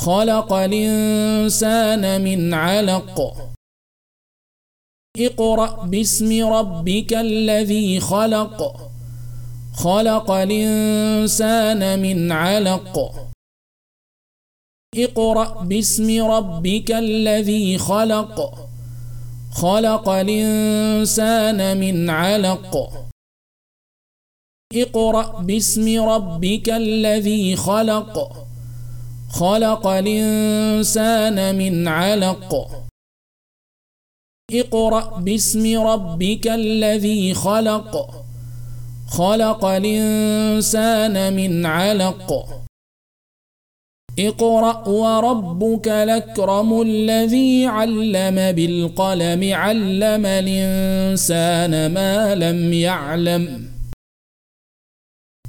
خلق الإنسان من علق. اقرأ باسم ربك الذي خلق. خلق الإنسان من علق. اقرأ باسم ربك الذي خلق. خلق الإنسان من علق. اقرأ باسم ربك الذي خلق. خلق الإنسان من علق. اقرأ باسم ربك الذي خلق. خلق الإنسان من علق. اقرأ وربك الأكرم الذي علم بالقلم علم الإنسان ما لم يعلم.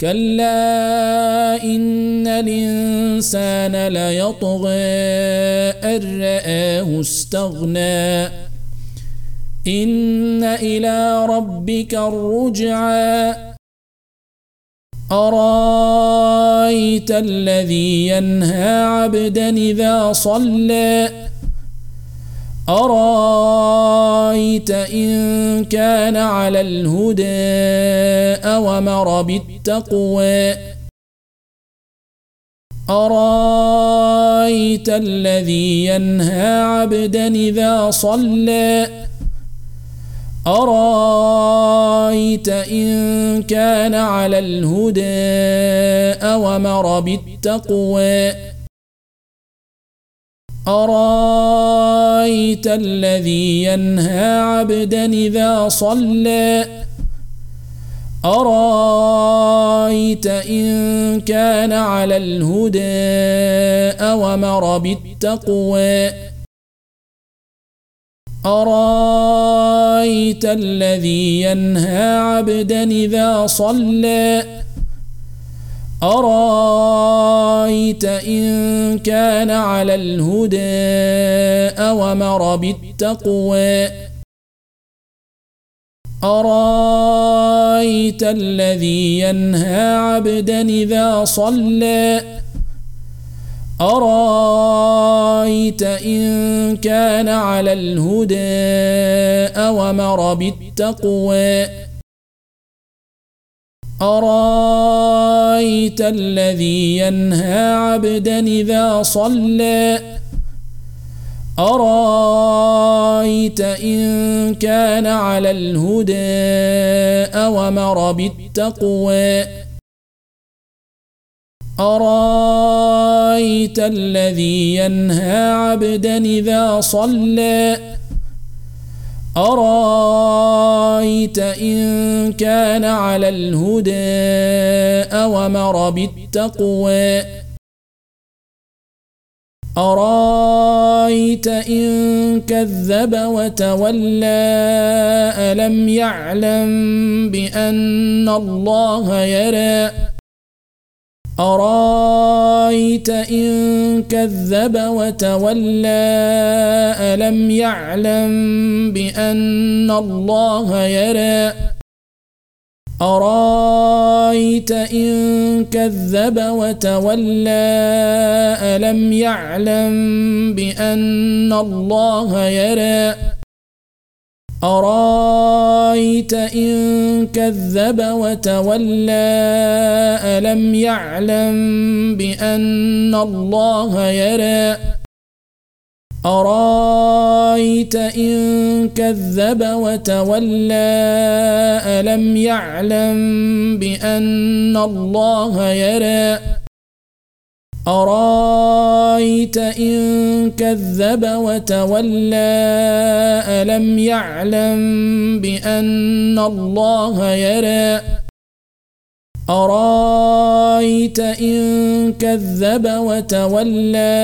كلا إن الإنسان ليطغى أن رآه استغنى. إن إلى ربك الرجعى. أرأيت الذي ينهى عبدا إذا صلى؟ أرايت إن كان على الهدى أومر بالتقوى؟ أرايت الذي ينهى عبدا إذا صلى؟ أرايت إن كان على الهدى أومر بالتقوى؟ أرأيت الذي ينهى عبدا إذا صلى؟ أرأيت إن كان على الهدى أومر بالتقوى؟ أرأيت الذي ينهى عبدا إذا صلى؟ أرأيت إن كان على الهدى أومر بالتقوى؟ أرأيت الذي ينهى عبدا إذا صلى؟ أرأيت إن كان على الهدى أومر بالتقوى؟ أرأيت الذي ينهى عبدا إذا صلى. أرأيت إن كان على الهدى أومر بالتقوى. أرأيت الذي ينهى عبدا إذا صلى. أرأيت إن كان على الهدى أومر بالتقوى؟ أرأيت إن كذب وتولى؟ ألم يعلم بأن الله يرى؟ أرأيت إن كذب وتولى ألم يعلم بأن الله يرى؟ أرأيت إن كذب وتولى ألم يعلم بأن الله يرى؟ أرأيت إن كذب وتولى ألم يعلم بأن الله يرى أرأيت إن كذب وتولى ألم يعلم بأن الله يرى أرأيت إن كذب وتولى ألم يعلم بأن الله يرى؟ أرأيت إن كذب وتولى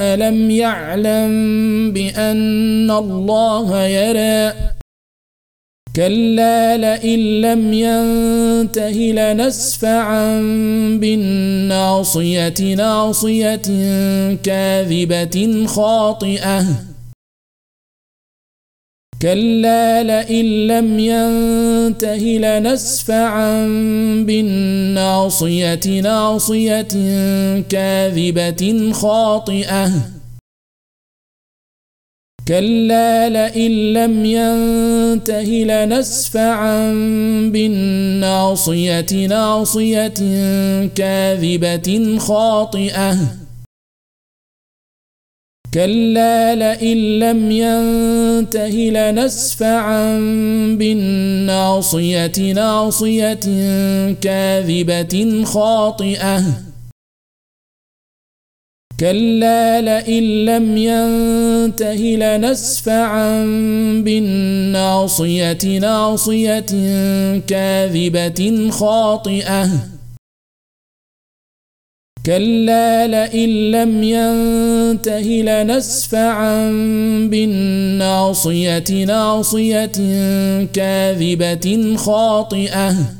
ألم يعلم بأن الله يرى؟ كلا لئن لم ينته لنسفعا بالناصية ناصية كاذبة خاطئة. كلا لئن لم ينته لنسفعا بالناصية ناصية كاذبة خاطئة. كلا لئن لم ينته لنسفعا بالناصية ناصية كاذبة خاطئة. كلا لئن لم ينته لنسفعا بالناصية ناصية كاذبة خاطئة. كلا لئن لم ينته لنسفعا بالناصية ناصية كاذبة خاطئة كلا لئن لم ينته لنسفعا بالناصية ناصية كاذبة خاطئة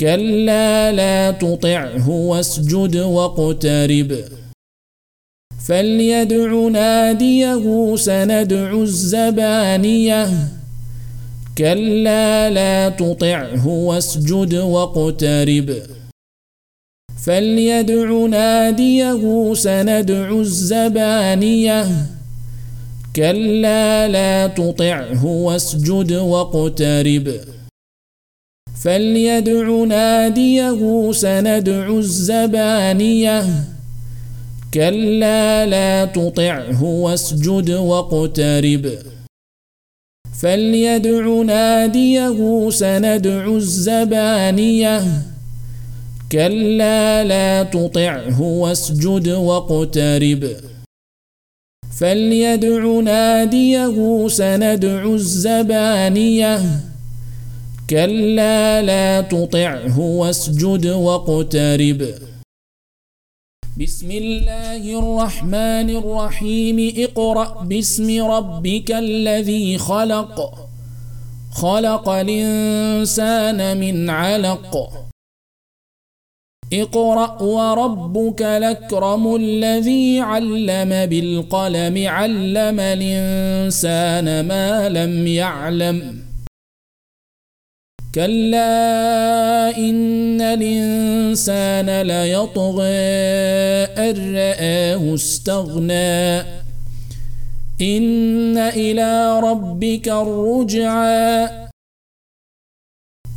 كلا لا تطعه واسجد واقترب. فليدع ناديه سندع الزبانية. كلا لا تطعه واسجد واقترب. فليدع ناديه سندع الزبانية. كلا لا تطعه واسجد واقترب. فليدع ناديه سندع الزبانية. كلا لا تطعه واسجد واقترب. فليدع ناديه سندع الزبانية. كلا لا تطعه واسجد واقترب. فليدع ناديه سندع الزبانية. كلا لا تطعه واسجد واقترب. بسم الله الرحمن الرحيم اقرأ باسم ربك الذي خلق. خلق الإنسان من علق. اقرأ وربك الأكرم الذي علم بالقلم علم الإنسان ما لم يعلم. كلا إن الإنسان ليطغى أن رآه استغنى. إن إلى ربك الرجعى.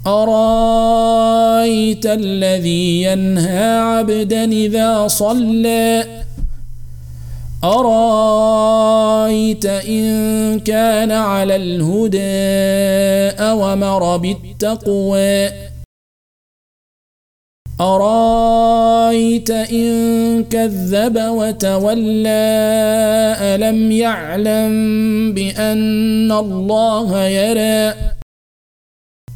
أرأيت الذي ينهى عبدا إذا صلى؟ أرأيت إن كان على الهدى أومر بالتقوى؟ أرأيت إن كذب وتولى؟ ألم يعلم بأن الله يرى؟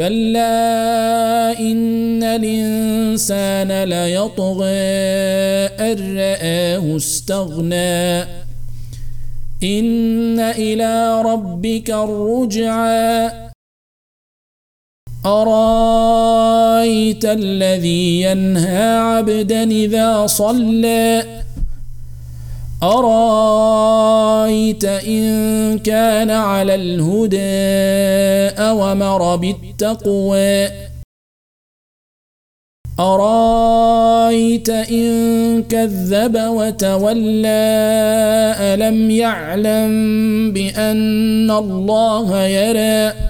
كلا إن الإنسان ليطغى أن رآه استغنى. إن إلى ربك الرجعى. أرأيت الذي ينهى عبدا إذا صلى؟ أرأيت إن كان على الهدى أومر بالتقوى؟ أرأيت إن كذب وتولى؟ ألم يعلم بأن الله يرى؟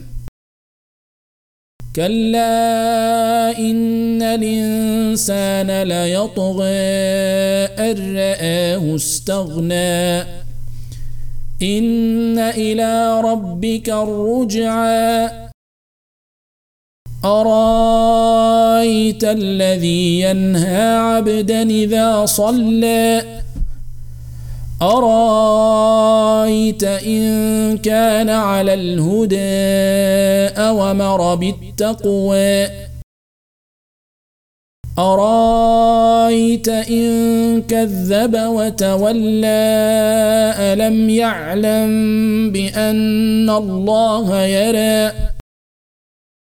كلا إن الإنسان ليطغى أن رآه استغنى. إن إلى ربك الرجعى. أرأيت الذي ينهى عبدا إذا صلى؟ أرأيت إن كان على الهدى أومر بالتقوى؟ أرأيت إن كذب وتولى؟ ألم يعلم بأن الله يرى؟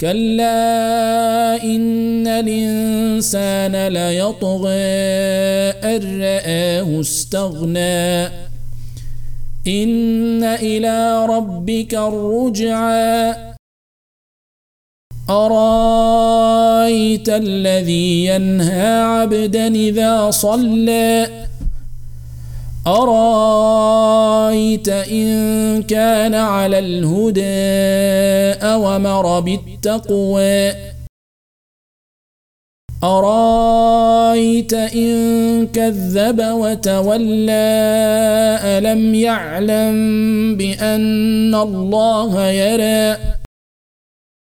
كلا إن الإنسان ليطغى أن رآه استغنى. إن إلى ربك الرجعى. أرأيت الذي ينهى عبدا إذا صلى؟ أرأيت إن كان على الهدى أومر بالتقوى؟ أرأيت إن كذب وتولى؟ ألم يعلم بأن الله يرى؟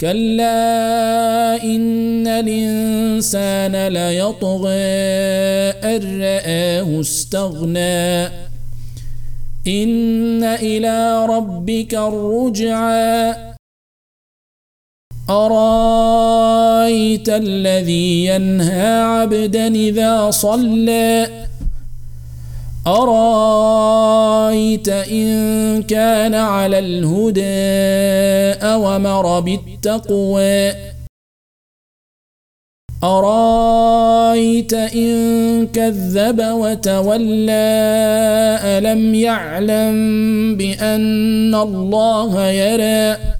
كلا إن الإنسان ليطغى أن رآه استغنى. إن إلى ربك الرجعى. أرأيت الذي ينهى عبدا إذا صلى؟ أرأيت إن كان على الهدى أومر بالتقوى؟ أرأيت إن كذب وتولى؟ ألم يعلم بأن الله يرى؟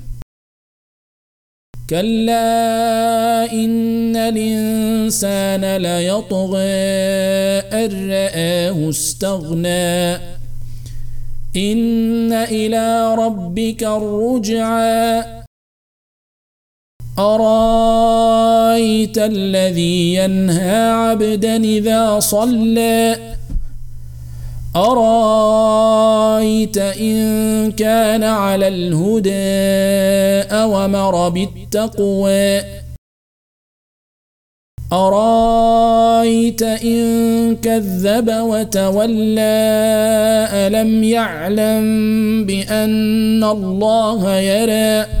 كلا إن الإنسان ليطغى أن رآه استغنى. إن إلى ربك الرجعى. أرأيت الذي ينهى عبدا إذا صلى؟ أرأيت إن كان على الهدى أومر بالتقوى؟ أرأيت إن كذب وتولى؟ ألم يعلم بأن الله يرى؟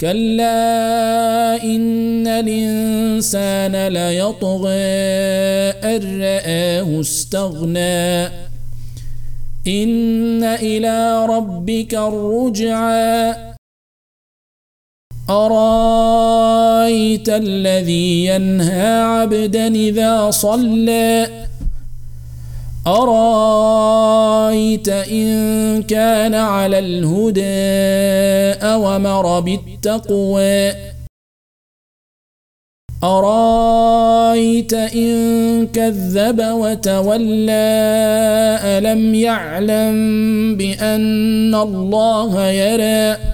كلا إن الإنسان ليطغى أن رآه استغنى. إن إلى ربك الرجعى. أرأيت الذي ينهى عبدا إذا صلى؟ أرأيت إن كان على الهدى أومر بالتقوى؟ أرأيت إن كذب وتولى؟ ألم يعلم بأن الله يرى؟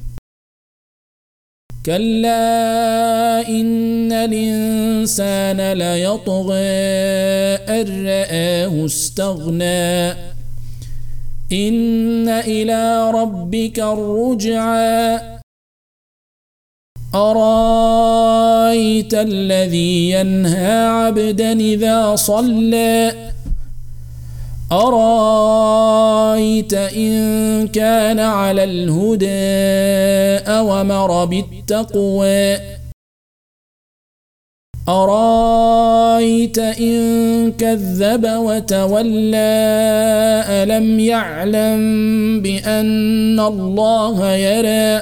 كلا إن الإنسان ليطغى أن رآه استغنى. إن إلى ربك الرجعى. أرأيت الذي ينهى عبدا إذا صلى؟ أرأيت إن كان على الهدى أومر بالتقوى؟ أرأيت إن كذب وتولى؟ ألم يعلم بأن الله يرى؟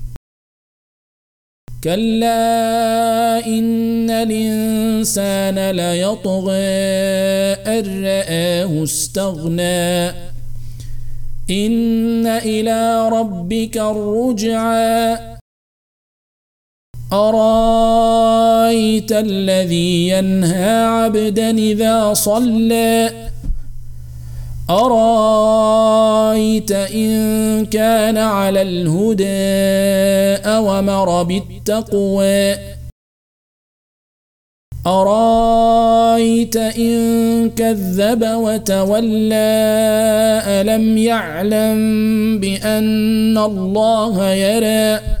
كلا إن الإنسان ليطغى أن رآه استغنى. إن إلى ربك الرجعى. أرأيت الذي ينهى عبدا إذا صلى؟ أرأيت إن كان على الهدى أومر بالتقوى؟ أرأيت إن كذب وتولى؟ ألم يعلم بأن الله يرى؟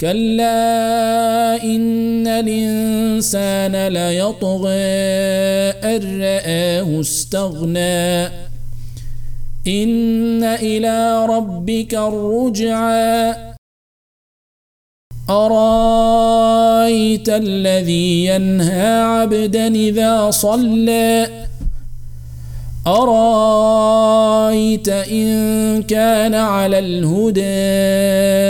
كلا إن الإنسان ليطغى أن رآه استغنى. إن إلى ربك الرجعى. أرأيت الذي ينهى عبدا إذا صلى؟ أرأيت إن كان على الهدى